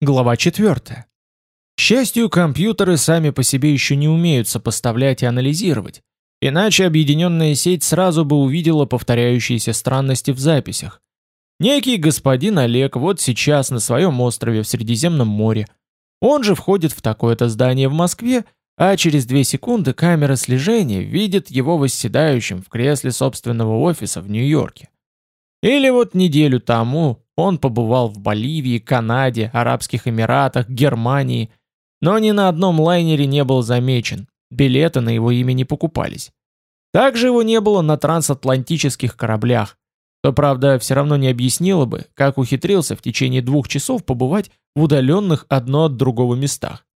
Глава 4. К счастью, компьютеры сами по себе еще не умеют сопоставлять и анализировать, иначе объединенная сеть сразу бы увидела повторяющиеся странности в записях. Некий господин Олег вот сейчас на своем острове в Средиземном море. Он же входит в такое-то здание в Москве, а через две секунды камера слежения видит его восседающим в кресле собственного офиса в Нью-Йорке. Или вот неделю тому он побывал в Боливии, Канаде, Арабских Эмиратах, Германии, но ни на одном лайнере не был замечен, билеты на его имя не покупались. Также его не было на трансатлантических кораблях, что, правда, все равно не объяснило бы, как ухитрился в течение двух часов побывать в удаленных одно от другого местах.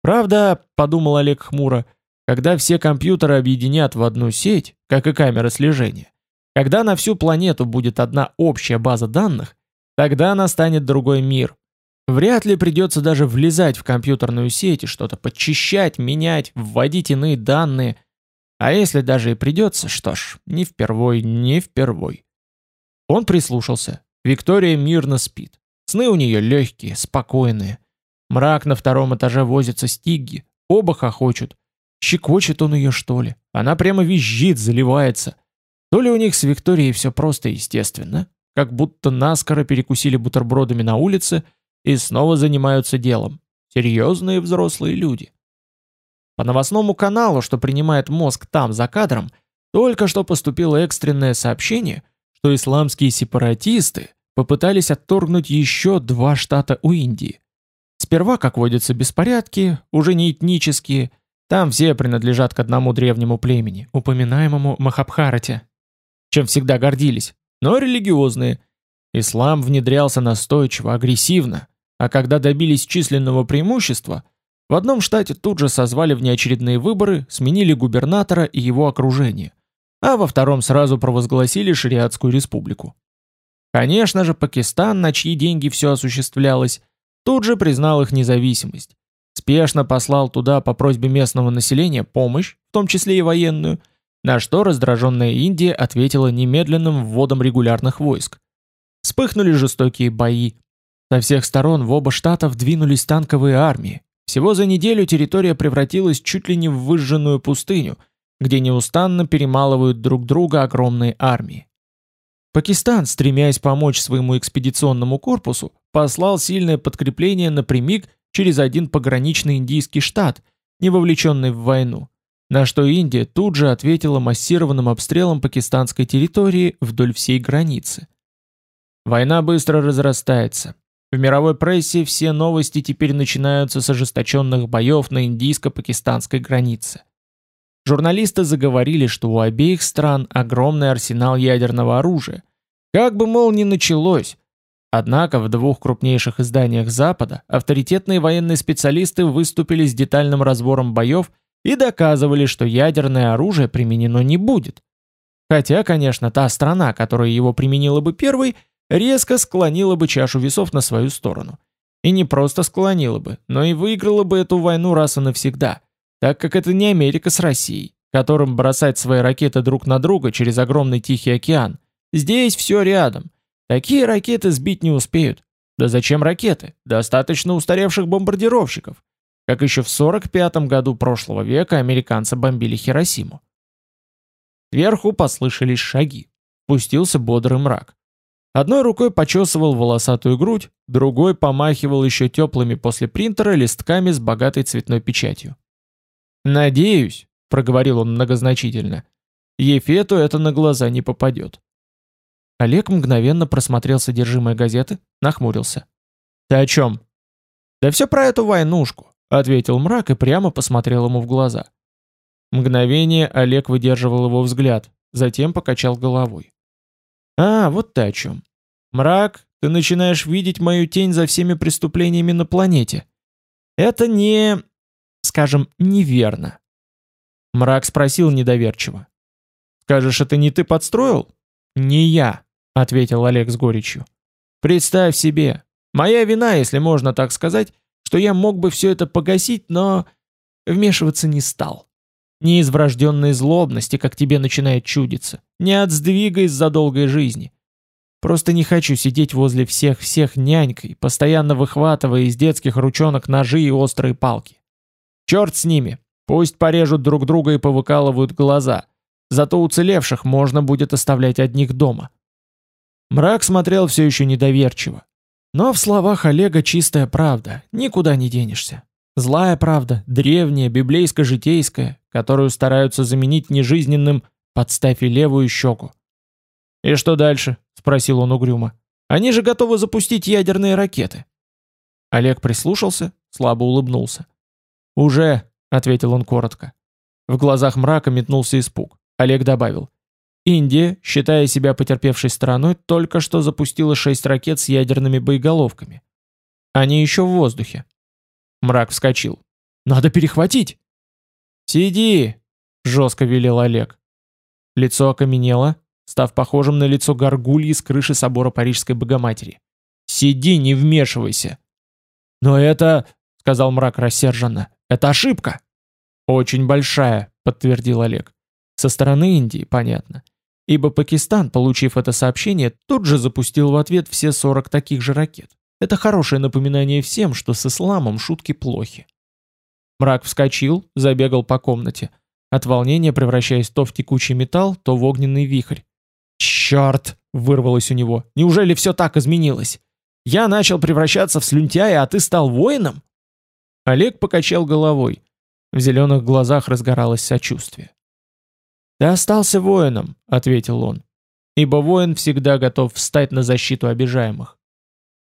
Правда, подумал Олег хмуро, когда все компьютеры объединят в одну сеть, как и камеры слежения, когда на всю планету будет одна общая база данных, тогда настанет другой мир. Вряд ли придется даже влезать в компьютерную сеть и что-то подчищать, менять, вводить иные данные. А если даже и придется, что ж, не впервой, не впервой. Он прислушался. Виктория мирно спит. Сны у нее легкие, спокойные. Мрак на втором этаже возится стигги. Оба хохочут. Щекочет он ее, что ли? Она прямо визжит, заливается. То ли у них с Викторией все просто естественно, как будто наскоро перекусили бутербродами на улице и снова занимаются делом. Серьезные взрослые люди. По новостному каналу, что принимает мозг там, за кадром, только что поступило экстренное сообщение, что исламские сепаратисты попытались отторгнуть еще два штата у Индии. Сперва, как водятся, беспорядки, уже не этнические, там все принадлежат к одному древнему племени, упоминаемому Махабхарате чем всегда гордились, но религиозные. Ислам внедрялся настойчиво, агрессивно, а когда добились численного преимущества, в одном штате тут же созвали внеочередные выборы, сменили губернатора и его окружение, а во втором сразу провозгласили шариатскую республику. Конечно же, Пакистан, на чьи деньги все осуществлялось, тут же признал их независимость. Спешно послал туда по просьбе местного населения помощь, в том числе и военную, на что раздраженная Индия ответила немедленным вводом регулярных войск. Вспыхнули жестокие бои. Со всех сторон в оба штата двинулись танковые армии. Всего за неделю территория превратилась чуть ли не в выжженную пустыню, где неустанно перемалывают друг друга огромные армии. Пакистан, стремясь помочь своему экспедиционному корпусу, послал сильное подкрепление напрямик через один пограничный индийский штат, не вовлеченный в войну на что Индия тут же ответила массированным обстрелом пакистанской территории вдоль всей границы. Война быстро разрастается. В мировой прессе все новости теперь начинаются с ожесточенных боев на индийско-пакистанской границе. Журналисты заговорили, что у обеих стран огромный арсенал ядерного оружия. Как бы, мол, ни началось. Однако в двух крупнейших изданиях Запада авторитетные военные специалисты выступили с детальным разбором боев и доказывали, что ядерное оружие применено не будет. Хотя, конечно, та страна, которая его применила бы первой, резко склонила бы чашу весов на свою сторону. И не просто склонила бы, но и выиграла бы эту войну раз и навсегда, так как это не Америка с Россией, которым бросать свои ракеты друг на друга через огромный Тихий океан. Здесь все рядом. Такие ракеты сбить не успеют. Да зачем ракеты? Достаточно устаревших бомбардировщиков как еще в 45 году прошлого века американцы бомбили Хиросиму. Сверху послышались шаги. Пустился бодрый мрак. Одной рукой почесывал волосатую грудь, другой помахивал еще теплыми после принтера листками с богатой цветной печатью. «Надеюсь», — проговорил он многозначительно, — «Ефету это на глаза не попадет». Олег мгновенно просмотрел содержимое газеты, нахмурился. «Ты о чем?» «Да все про эту войнушку. — ответил мрак и прямо посмотрел ему в глаза. Мгновение Олег выдерживал его взгляд, затем покачал головой. «А, вот ты о чем. Мрак, ты начинаешь видеть мою тень за всеми преступлениями на планете. Это не... скажем, неверно». Мрак спросил недоверчиво. «Скажешь, это не ты подстроил?» «Не я», — ответил Олег с горечью. «Представь себе, моя вина, если можно так сказать, что я мог бы все это погасить, но вмешиваться не стал. Не из врожденной злобности, как тебе начинает чудиться, не от сдвига из-за долгой жизни. Просто не хочу сидеть возле всех-всех нянькой, постоянно выхватывая из детских ручонок ножи и острые палки. Черт с ними, пусть порежут друг друга и повыкалывают глаза. Зато уцелевших можно будет оставлять одних дома. Мрак смотрел все еще недоверчиво. Но в словах Олега чистая правда, никуда не денешься. Злая правда, древняя, библейско-житейская, которую стараются заменить нежизненным «подставь и левую щеку». «И что дальше?» — спросил он угрюмо. «Они же готовы запустить ядерные ракеты». Олег прислушался, слабо улыбнулся. «Уже», — ответил он коротко. В глазах мрака метнулся испуг. Олег добавил. Индия, считая себя потерпевшей стороной, только что запустила шесть ракет с ядерными боеголовками. Они еще в воздухе. Мрак вскочил. «Надо перехватить!» «Сиди!» — жестко велел Олег. Лицо окаменело, став похожим на лицо горгульи с крыши собора Парижской Богоматери. «Сиди, не вмешивайся!» «Но это...» — сказал мрак рассерженно. «Это ошибка!» «Очень большая», — подтвердил Олег. Со стороны Индии, понятно. Ибо Пакистан, получив это сообщение, тут же запустил в ответ все 40 таких же ракет. Это хорошее напоминание всем, что с исламом шутки плохи. Мрак вскочил, забегал по комнате, от волнения превращаясь то в текучий металл, то в огненный вихрь. «Черт!» — вырвалось у него. «Неужели все так изменилось? Я начал превращаться в слюнтяя, а ты стал воином?» Олег покачал головой. В зеленых глазах разгоралось сочувствие. «Ты остался воином», — ответил он, «ибо воин всегда готов встать на защиту обижаемых.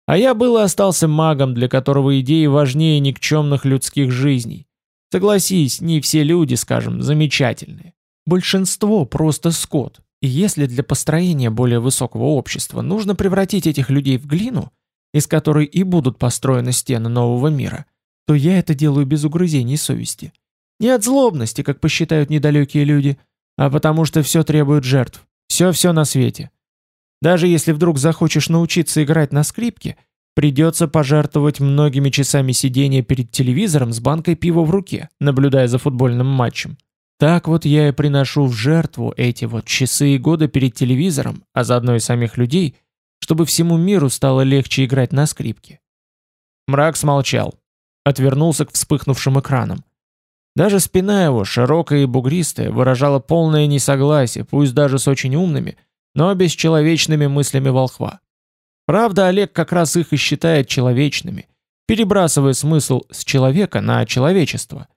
А я был и остался магом, для которого идеи важнее никчемных людских жизней. Согласись, не все люди, скажем, замечательные. Большинство просто скот. И если для построения более высокого общества нужно превратить этих людей в глину, из которой и будут построены стены нового мира, то я это делаю без угрызений совести. Не от злобности, как посчитают недалекие люди – а потому что все требует жертв. Все-все на свете. Даже если вдруг захочешь научиться играть на скрипке, придется пожертвовать многими часами сидения перед телевизором с банкой пива в руке, наблюдая за футбольным матчем. Так вот я и приношу в жертву эти вот часы и годы перед телевизором, а заодно и самих людей, чтобы всему миру стало легче играть на скрипке. Мрак смолчал, отвернулся к вспыхнувшим экранам. Даже спина его, широкая и бугристая, выражала полное несогласие, пусть даже с очень умными, но бесчеловечными мыслями волхва. Правда, Олег как раз их и считает человечными, перебрасывая смысл с человека на человечество,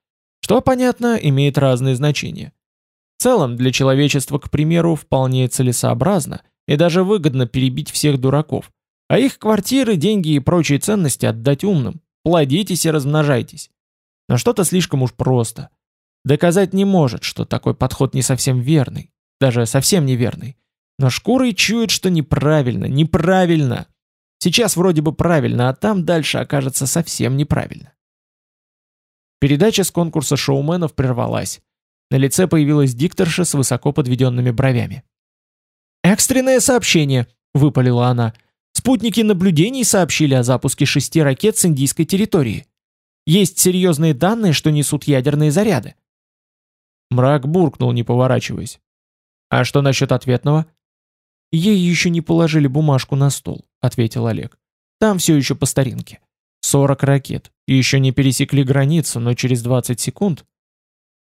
что, понятно, имеет разные значения. В целом, для человечества, к примеру, вполне целесообразно и даже выгодно перебить всех дураков, а их квартиры, деньги и прочие ценности отдать умным. Плодитесь и размножайтесь. Но что-то слишком уж просто. Доказать не может, что такой подход не совсем верный, даже совсем неверный. Но шкурой чует, что неправильно, неправильно. Сейчас вроде бы правильно, а там дальше окажется совсем неправильно. Передача с конкурса шоуменов прервалась. На лице появилась дикторша с высоко подведенными бровями. «Экстренное сообщение!» — выпалила она. «Спутники наблюдений сообщили о запуске шести ракет с индийской территории. Есть серьезные данные, что несут ядерные заряды. Мрак буркнул, не поворачиваясь. А что насчет ответного? Ей еще не положили бумажку на стол, ответил Олег. Там все еще по старинке. 40 ракет. Еще не пересекли границу, но через 20 секунд.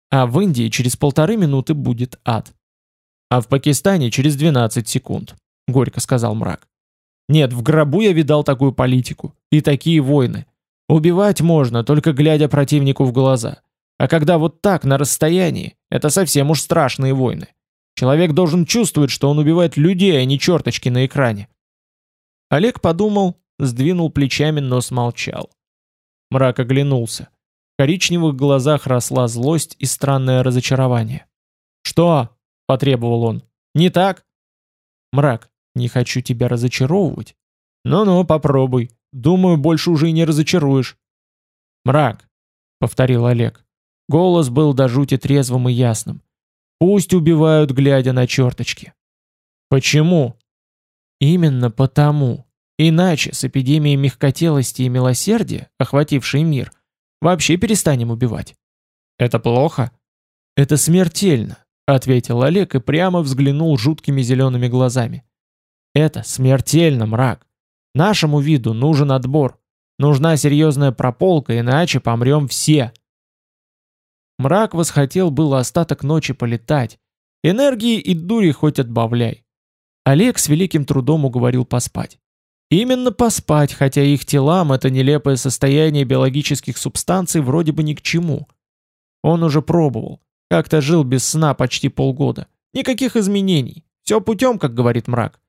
А в Индии через полторы минуты будет ад. А в Пакистане через 12 секунд, горько сказал мрак. Нет, в гробу я видал такую политику. И такие войны. Убивать можно, только глядя противнику в глаза. А когда вот так, на расстоянии, это совсем уж страшные войны. Человек должен чувствовать, что он убивает людей, а не черточки на экране. Олег подумал, сдвинул плечами, но смолчал. Мрак оглянулся. В коричневых глазах росла злость и странное разочарование. «Что?» — потребовал он. «Не так?» «Мрак, не хочу тебя разочаровывать». «Ну-ну, попробуй. Думаю, больше уже и не разочаруешь. Мрак, повторил Олег. Голос был до жути трезвым и ясным. Пусть убивают, глядя на черточки. Почему? Именно потому. Иначе с эпидемией мягкотелости и милосердия, охватившей мир, вообще перестанем убивать. Это плохо? Это смертельно, ответил Олег и прямо взглянул жуткими зелеными глазами. Это смертельно, мрак. Нашему виду нужен отбор. Нужна серьезная прополка, иначе помрем все. Мрак восхотел было остаток ночи полетать. Энергии и дури хоть отбавляй. Олег с великим трудом уговорил поспать. Именно поспать, хотя их телам это нелепое состояние биологических субстанций вроде бы ни к чему. Он уже пробовал. Как-то жил без сна почти полгода. Никаких изменений. Все путем, как говорит мрак.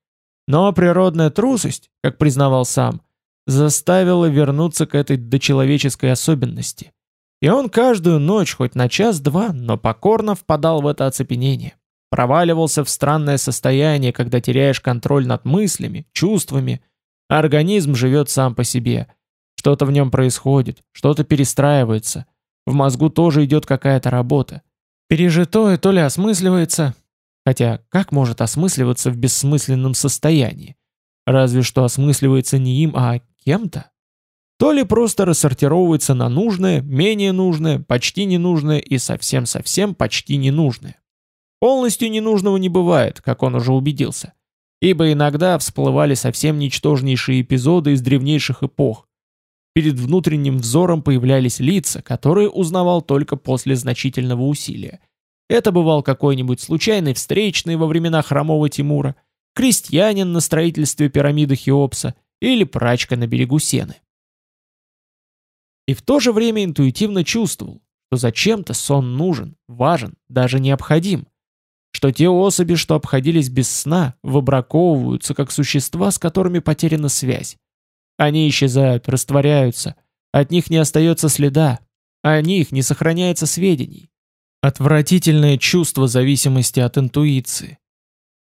Но природная трусость, как признавал сам, заставила вернуться к этой дочеловеческой особенности. И он каждую ночь, хоть на час-два, но покорно впадал в это оцепенение. Проваливался в странное состояние, когда теряешь контроль над мыслями, чувствами. Организм живет сам по себе. Что-то в нем происходит, что-то перестраивается. В мозгу тоже идет какая-то работа. Пережитое то ли осмысливается, хотя как может осмысливаться в бессмысленном состоянии? Разве что осмысливается не им, а кем-то? То ли просто рассортировывается на нужное, менее нужное, почти ненужное и совсем-совсем почти ненужное. Полностью ненужного не бывает, как он уже убедился. Ибо иногда всплывали совсем ничтожнейшие эпизоды из древнейших эпох. Перед внутренним взором появлялись лица, которые узнавал только после значительного усилия. Это бывал какой-нибудь случайный встречный во времена хромого Тимура, крестьянин на строительстве пирамиды Хеопса или прачка на берегу Сены и в то же время интуитивно чувствовал, что зачем-то сон нужен, важен, даже необходим, что те особи, что обходились без сна, выбраковываются как существа, с которыми потеряна связь. Они исчезают, растворяются, от них не остается следа, о них не сохраняется сведений. Отвратительное чувство зависимости от интуиции.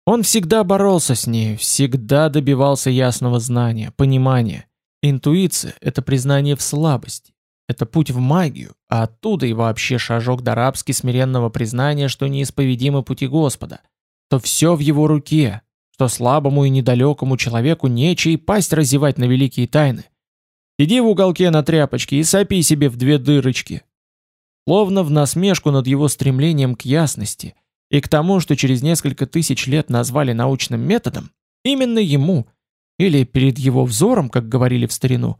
Он всегда боролся с ней, всегда добивался ясного знания, понимания. Интуиция — это признание в слабости. Это путь в магию, а оттуда и вообще шажок до рабски смиренного признания, что неисповедимы пути Господа. То все в его руке, что слабому и недалекому человеку нечей пасть разевать на великие тайны. Иди в уголке на тряпочке и сопи себе в две дырочки. Словно в насмешку над его стремлением к ясности и к тому, что через несколько тысяч лет назвали научным методом, именно ему – или перед его взором, как говорили в старину,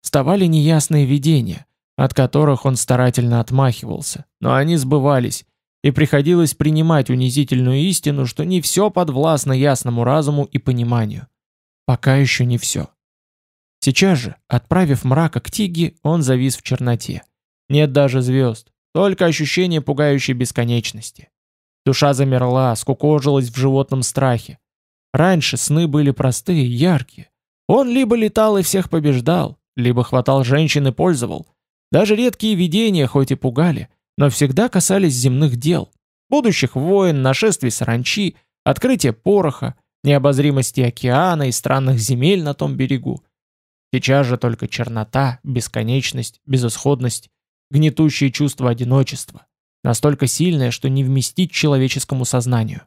вставали неясные видения, от которых он старательно отмахивался, но они сбывались, и приходилось принимать унизительную истину, что не все подвластно ясному разуму и пониманию. Пока еще не все. Сейчас же, отправив мрака к Тиге, он завис в черноте. Нет даже звезд, только ощущение пугающей бесконечности. Душа замерла, скукожилась в животном страхе. Раньше сны были простые, яркие. Он либо летал и всех побеждал, либо хватал женщин и пользовал. Даже редкие видения хоть и пугали, но всегда касались земных дел. Будущих войн, нашествий саранчи, открытия пороха, необозримости океана и странных земель на том берегу. Сейчас же только чернота, бесконечность, безысходность, гнетущее чувство одиночества, настолько сильное, что не вместить человеческому сознанию.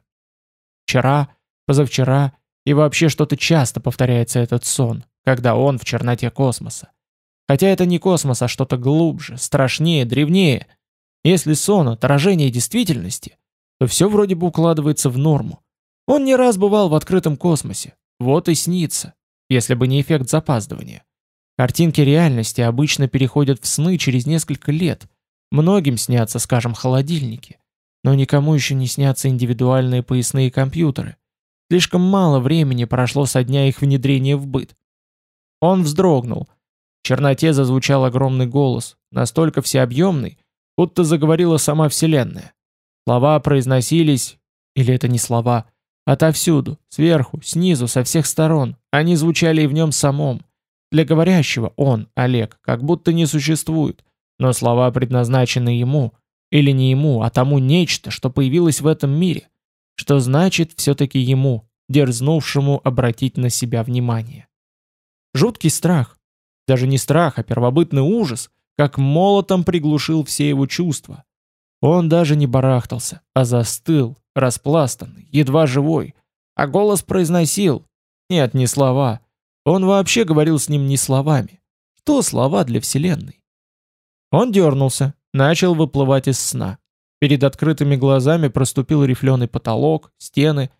Вчера Позавчера и вообще что-то часто повторяется этот сон, когда он в черноте космоса. Хотя это не космос, а что-то глубже, страшнее, древнее. Если сон — отражение действительности, то все вроде бы укладывается в норму. Он не раз бывал в открытом космосе. Вот и снится, если бы не эффект запаздывания. Картинки реальности обычно переходят в сны через несколько лет. Многим снятся, скажем, холодильники. Но никому еще не снятся индивидуальные поясные компьютеры. Слишком мало времени прошло со дня их внедрения в быт. Он вздрогнул. В черноте зазвучал огромный голос, настолько всеобъемный, будто заговорила сама Вселенная. Слова произносились, или это не слова, отовсюду, сверху, снизу, со всех сторон. Они звучали и в нем самом. Для говорящего он, Олег, как будто не существует, но слова предназначены ему, или не ему, а тому нечто, что появилось в этом мире – что значит все-таки ему, дерзнувшему обратить на себя внимание. Жуткий страх, даже не страх, а первобытный ужас, как молотом приглушил все его чувства. Он даже не барахтался, а застыл, распластанный, едва живой, а голос произносил, нет, не слова, он вообще говорил с ним не словами. Что слова для Вселенной? Он дернулся, начал выплывать из сна. Перед открытыми глазами проступил рифленый потолок, стены,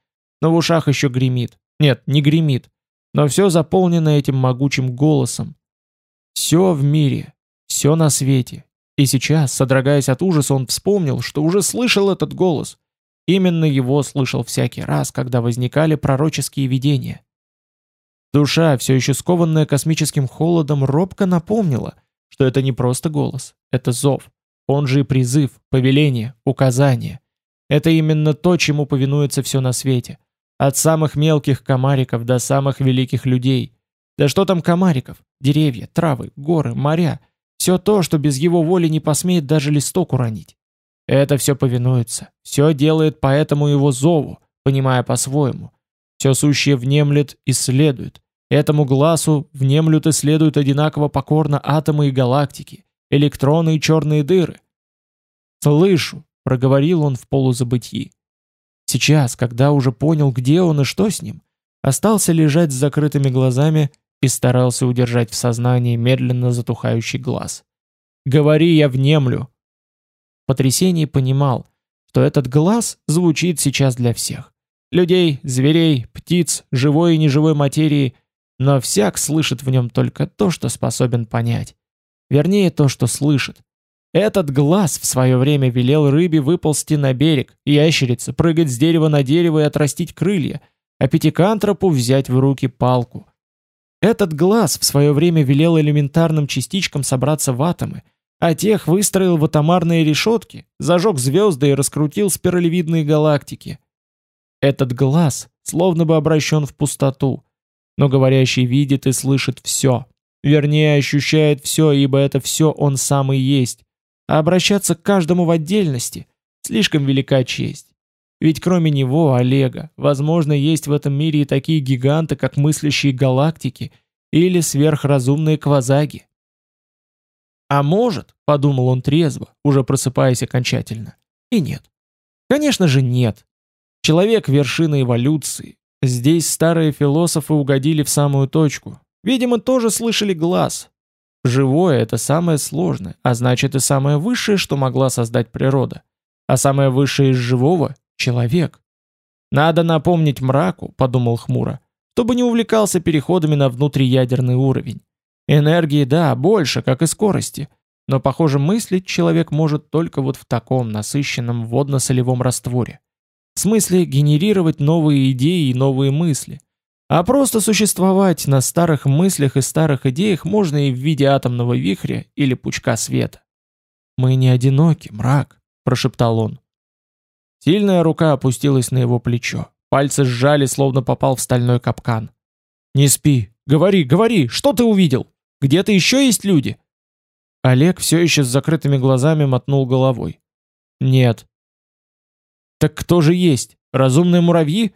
но в ушах еще гремит. Нет, не гремит, но все заполнено этим могучим голосом. Все в мире, все на свете. И сейчас, содрогаясь от ужаса, он вспомнил, что уже слышал этот голос. Именно его слышал всякий раз, когда возникали пророческие видения. Душа, все еще скованная космическим холодом, робко напомнила, что это не просто голос, это зов. Он же и призыв, повеление, указание. Это именно то, чему повинуется все на свете. От самых мелких комариков до самых великих людей. Да что там комариков? Деревья, травы, горы, моря. Все то, что без его воли не посмеет даже листок уронить. Это все повинуется. Все делает по этому его зову, понимая по-своему. Все сущее внемлет и следует. Этому глазу внемлют и следуют одинаково покорно атомы и галактики, электроны и черные дыры. «Слышу», — проговорил он в полузабытии. Сейчас, когда уже понял, где он и что с ним, остался лежать с закрытыми глазами и старался удержать в сознании медленно затухающий глаз. «Говори, я внемлю!» В потрясении понимал, что этот глаз звучит сейчас для всех. Людей, зверей, птиц, живой и неживой материи, но всяк слышит в нем только то, что способен понять. Вернее, то, что слышит. Этот глаз в свое время велел рыбе выползти на берег, ящерице прыгать с дерева на дерево и отрастить крылья, а пятикантропу взять в руки палку. Этот глаз в свое время велел элементарным частичкам собраться в атомы, а тех выстроил в атомарные решетки, зажег звезды и раскрутил спиралевидные галактики. Этот глаз словно бы обращен в пустоту, но говорящий видит и слышит все, вернее ощущает все, ибо это все он сам и есть, а обращаться к каждому в отдельности – слишком велика честь. Ведь кроме него, Олега, возможно, есть в этом мире и такие гиганты, как мыслящие галактики или сверхразумные квазаги. А может, подумал он трезво, уже просыпаясь окончательно, и нет. Конечно же нет. Человек – вершина эволюции. Здесь старые философы угодили в самую точку. Видимо, тоже слышали глаз. Живое – это самое сложное, а значит и самое высшее, что могла создать природа. А самое высшее из живого человек. Надо напомнить мраку, подумал хмуро, чтобы не увлекался переходами на внутриядерный уровень. Энергии, да, больше, как и скорости, но, похоже, мыслить человек может только вот в таком насыщенном водно-солевом растворе. В смысле генерировать новые идеи и новые мысли. А просто существовать на старых мыслях и старых идеях можно и в виде атомного вихря или пучка света. «Мы не одиноки, мрак», – прошептал он. Сильная рука опустилась на его плечо. Пальцы сжали, словно попал в стальной капкан. «Не спи! Говори, говори! Что ты увидел? Где-то еще есть люди?» Олег все еще с закрытыми глазами мотнул головой. «Нет». «Так кто же есть? Разумные муравьи?»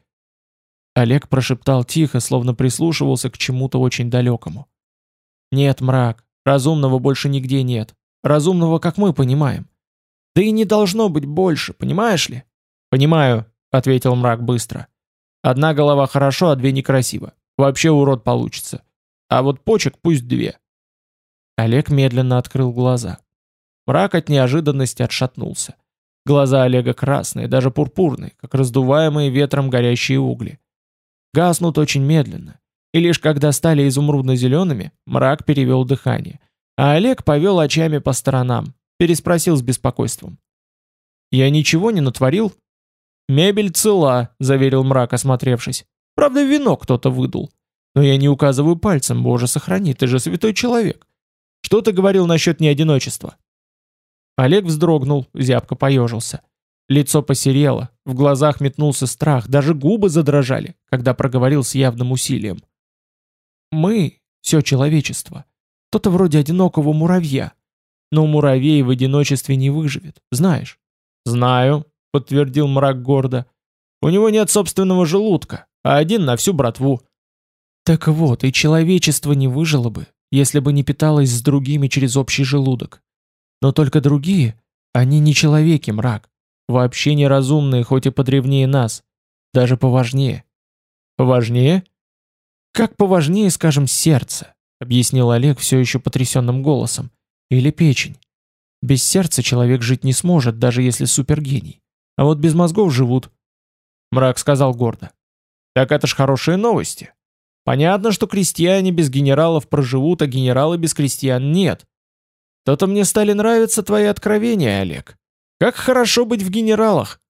Олег прошептал тихо, словно прислушивался к чему-то очень далекому. «Нет, мрак, разумного больше нигде нет. Разумного, как мы понимаем. Да и не должно быть больше, понимаешь ли?» «Понимаю», — ответил мрак быстро. «Одна голова хорошо, а две некрасиво. Вообще урод получится. А вот почек пусть две». Олег медленно открыл глаза. Мрак от неожиданности отшатнулся. Глаза Олега красные, даже пурпурные, как раздуваемые ветром горящие угли. Гаснут очень медленно. И лишь когда стали изумрудно-зелеными, мрак перевел дыхание. А Олег повел очами по сторонам, переспросил с беспокойством. «Я ничего не натворил?» «Мебель цела», — заверил мрак, осмотревшись. «Правда, вино кто-то выдул. Но я не указываю пальцем, боже сохрани, ты же святой человек. Что ты говорил насчет неодиночества?» Олег вздрогнул, зябко поежился. Лицо посерело, в глазах метнулся страх, даже губы задрожали, когда проговорил с явным усилием. «Мы, все человечество, кто-то вроде одинокого муравья. Но муравей в одиночестве не выживет, знаешь?» «Знаю», — подтвердил мрак гордо. «У него нет собственного желудка, а один на всю братву». «Так вот, и человечество не выжило бы, если бы не питалось с другими через общий желудок. Но только другие, они не человеки, мрак. Вообще неразумные, хоть и подревнее нас. Даже поважнее». «Поважнее?» «Как поважнее, скажем, сердце», — объяснил Олег все еще потрясенным голосом. «Или печень. Без сердца человек жить не сможет, даже если супергений. А вот без мозгов живут. Мрак сказал гордо. Так это ж хорошие новости. Понятно, что крестьяне без генералов проживут, а генералы без крестьян нет. То-то мне стали нравиться твои откровения, Олег. Как хорошо быть в генералах.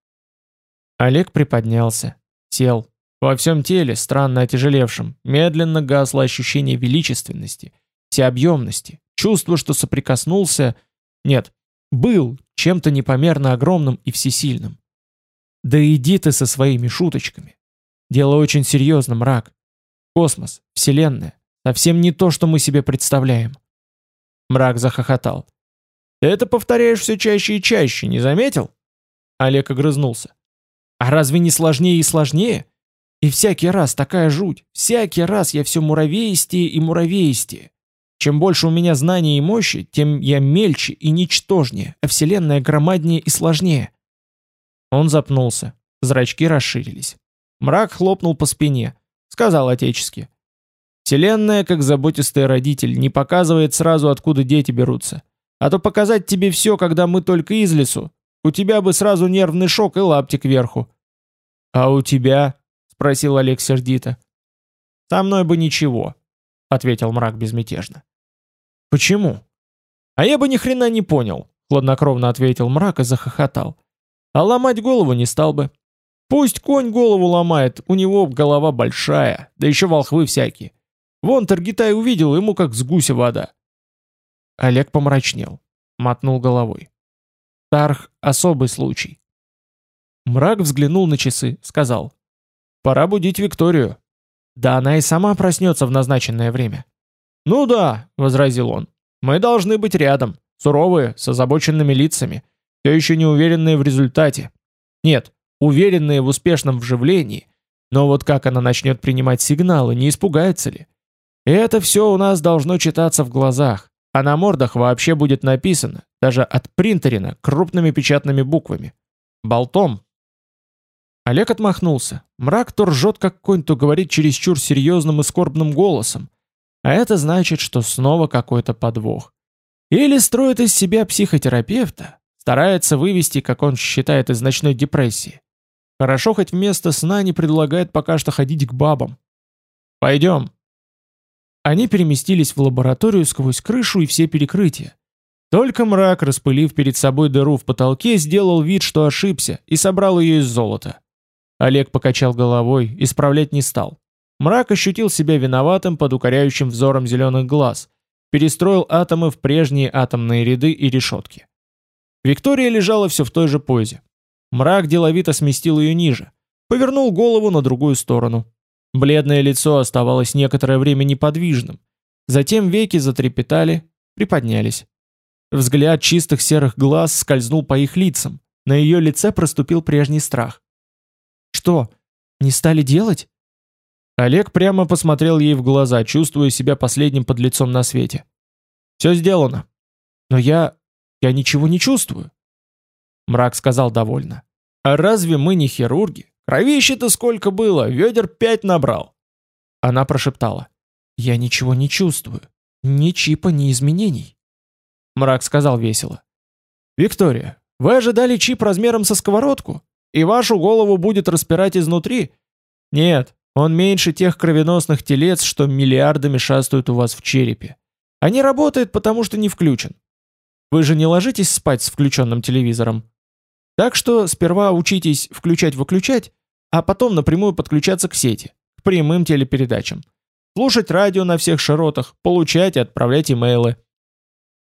Олег приподнялся, сел. Во всем теле, странно отяжелевшем, медленно гасло ощущение величественности, всеобъемности, чувство, что соприкоснулся... Нет, был чем-то непомерно огромным и всесильным. Да иди ты со своими шуточками. Дело очень серьезно, мрак. Космос, Вселенная. Совсем не то, что мы себе представляем. Мрак захохотал. Это повторяешь все чаще и чаще, не заметил? Олег огрызнулся. А разве не сложнее и сложнее? И всякий раз такая жуть. Всякий раз я все муравеистее и муравеистее. Чем больше у меня знаний и мощи, тем я мельче и ничтожнее, а Вселенная громаднее и сложнее. Он запнулся. Зрачки расширились. Мрак хлопнул по спине. Сказал отечески. Вселенная, как заботистый родитель, не показывает сразу, откуда дети берутся. А то показать тебе все, когда мы только из лесу. У тебя бы сразу нервный шок и лаптик вверху. А у тебя? Спросил Олег сердито. Со мной бы ничего, ответил мрак безмятежно. Почему? А я бы ни хрена не понял, хладнокровно ответил мрак и захохотал. А ломать голову не стал бы. Пусть конь голову ломает, у него голова большая, да еще волхвы всякие. Вон Таргитай увидел, ему как с гуся вода. Олег помрачнел, мотнул головой. Тарх — особый случай. Мрак взглянул на часы, сказал. «Пора будить Викторию». Да она и сама проснется в назначенное время. «Ну да», — возразил он, — «мы должны быть рядом, суровые, с озабоченными лицами, все еще не уверенные в результате. Нет, уверенные в успешном вживлении, но вот как она начнет принимать сигналы, не испугается ли? Это все у нас должно читаться в глазах, а на мордах вообще будет написано, даже от принтерина, крупными печатными буквами. Болтом. Олег отмахнулся. Мрак то ржет, как конь, то говорит чересчур серьезным и скорбным голосом. А это значит, что снова какой-то подвох. Или строит из себя психотерапевта, старается вывести, как он считает, из ночной депрессии. Хорошо хоть вместо сна не предлагает пока что ходить к бабам. «Пойдем». Они переместились в лабораторию сквозь крышу и все перекрытия. Только мрак, распылив перед собой дыру в потолке, сделал вид, что ошибся, и собрал ее из золота. Олег покачал головой, исправлять не стал. Мрак ощутил себя виноватым под укоряющим взором зеленых глаз, перестроил атомы в прежние атомные ряды и решетки. Виктория лежала все в той же позе. Мрак деловито сместил ее ниже, повернул голову на другую сторону. Бледное лицо оставалось некоторое время неподвижным. Затем веки затрепетали, приподнялись. Взгляд чистых серых глаз скользнул по их лицам. На ее лице проступил прежний страх. «Что, не стали делать?» Олег прямо посмотрел ей в глаза, чувствуя себя последним под лицом на свете. «Все сделано. Но я... я ничего не чувствую». Мрак сказал довольно. «А разве мы не хирурги? Кровища-то сколько было, ведер пять набрал». Она прошептала. «Я ничего не чувствую. Ни чипа, ни изменений». Мрак сказал весело. «Виктория, вы ожидали чип размером со сковородку? И вашу голову будет распирать изнутри? Нет, он меньше тех кровеносных телец, что миллиардами шастают у вас в черепе. Не работает, потому что не включен. Вы же не ложитесь спать с включенным телевизором. Так что сперва учитесь включать-выключать, а потом напрямую подключаться к сети, к прямым телепередачам. Слушать радио на всех широтах, получать и отправлять имейлы.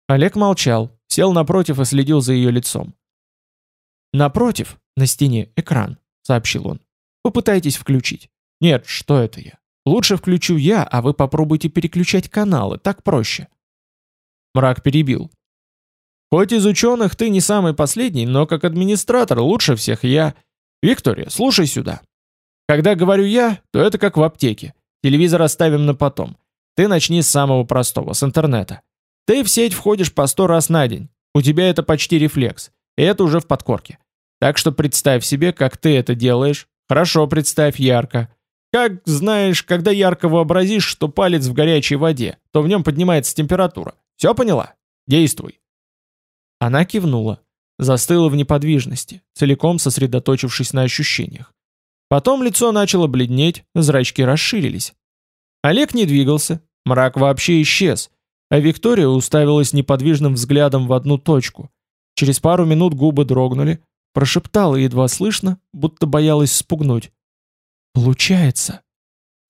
Олег молчал, сел напротив и следил за ее лицом. «Напротив, на стене, экран», — сообщил он. «Попытайтесь включить». Нет, что это я? Лучше включу я, а вы попробуйте переключать каналы, так проще. Мрак перебил. Хоть из ученых ты не самый последний, но как администратор лучше всех я. Виктория, слушай сюда. Когда говорю я, то это как в аптеке. Телевизор оставим на потом. Ты начни с самого простого, с интернета. Ты в сеть входишь по сто раз на день. У тебя это почти рефлекс. И это уже в подкорке. Так что представь себе, как ты это делаешь. Хорошо представь ярко. Как знаешь, когда ярко вообразишь, что палец в горячей воде, то в нем поднимается температура. Все поняла? Действуй. Она кивнула, застыла в неподвижности, целиком сосредоточившись на ощущениях. Потом лицо начало бледнеть, зрачки расширились. Олег не двигался, мрак вообще исчез, а Виктория уставилась неподвижным взглядом в одну точку. Через пару минут губы дрогнули, прошептала едва слышно, будто боялась спугнуть. «Получается».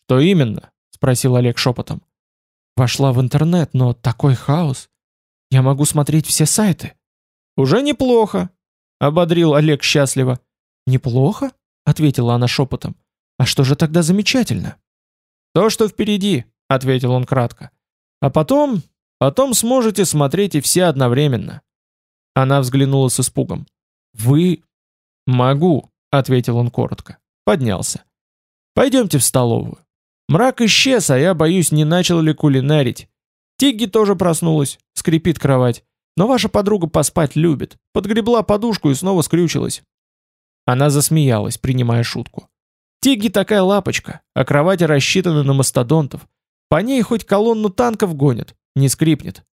«Что именно?» — спросил Олег шепотом. «Вошла в интернет, но такой хаос. Я могу смотреть все сайты». «Уже неплохо», — ободрил Олег счастливо. «Неплохо?» — ответила она шепотом. «А что же тогда замечательно?» «То, что впереди», — ответил он кратко. «А потом... потом сможете смотреть и все одновременно». Она взглянула с испугом. «Вы...» «Могу», — ответил он коротко. Поднялся. «Пойдемте в столовую. Мрак исчез, а я боюсь, не начал ли кулинарить. Тигги тоже проснулась, скрипит кровать. Но ваша подруга поспать любит. Подгребла подушку и снова скрючилась. Она засмеялась, принимая шутку. Тигги такая лапочка, а кровати рассчитаны на мастодонтов. По ней хоть колонну танков гонят, не скрипнет.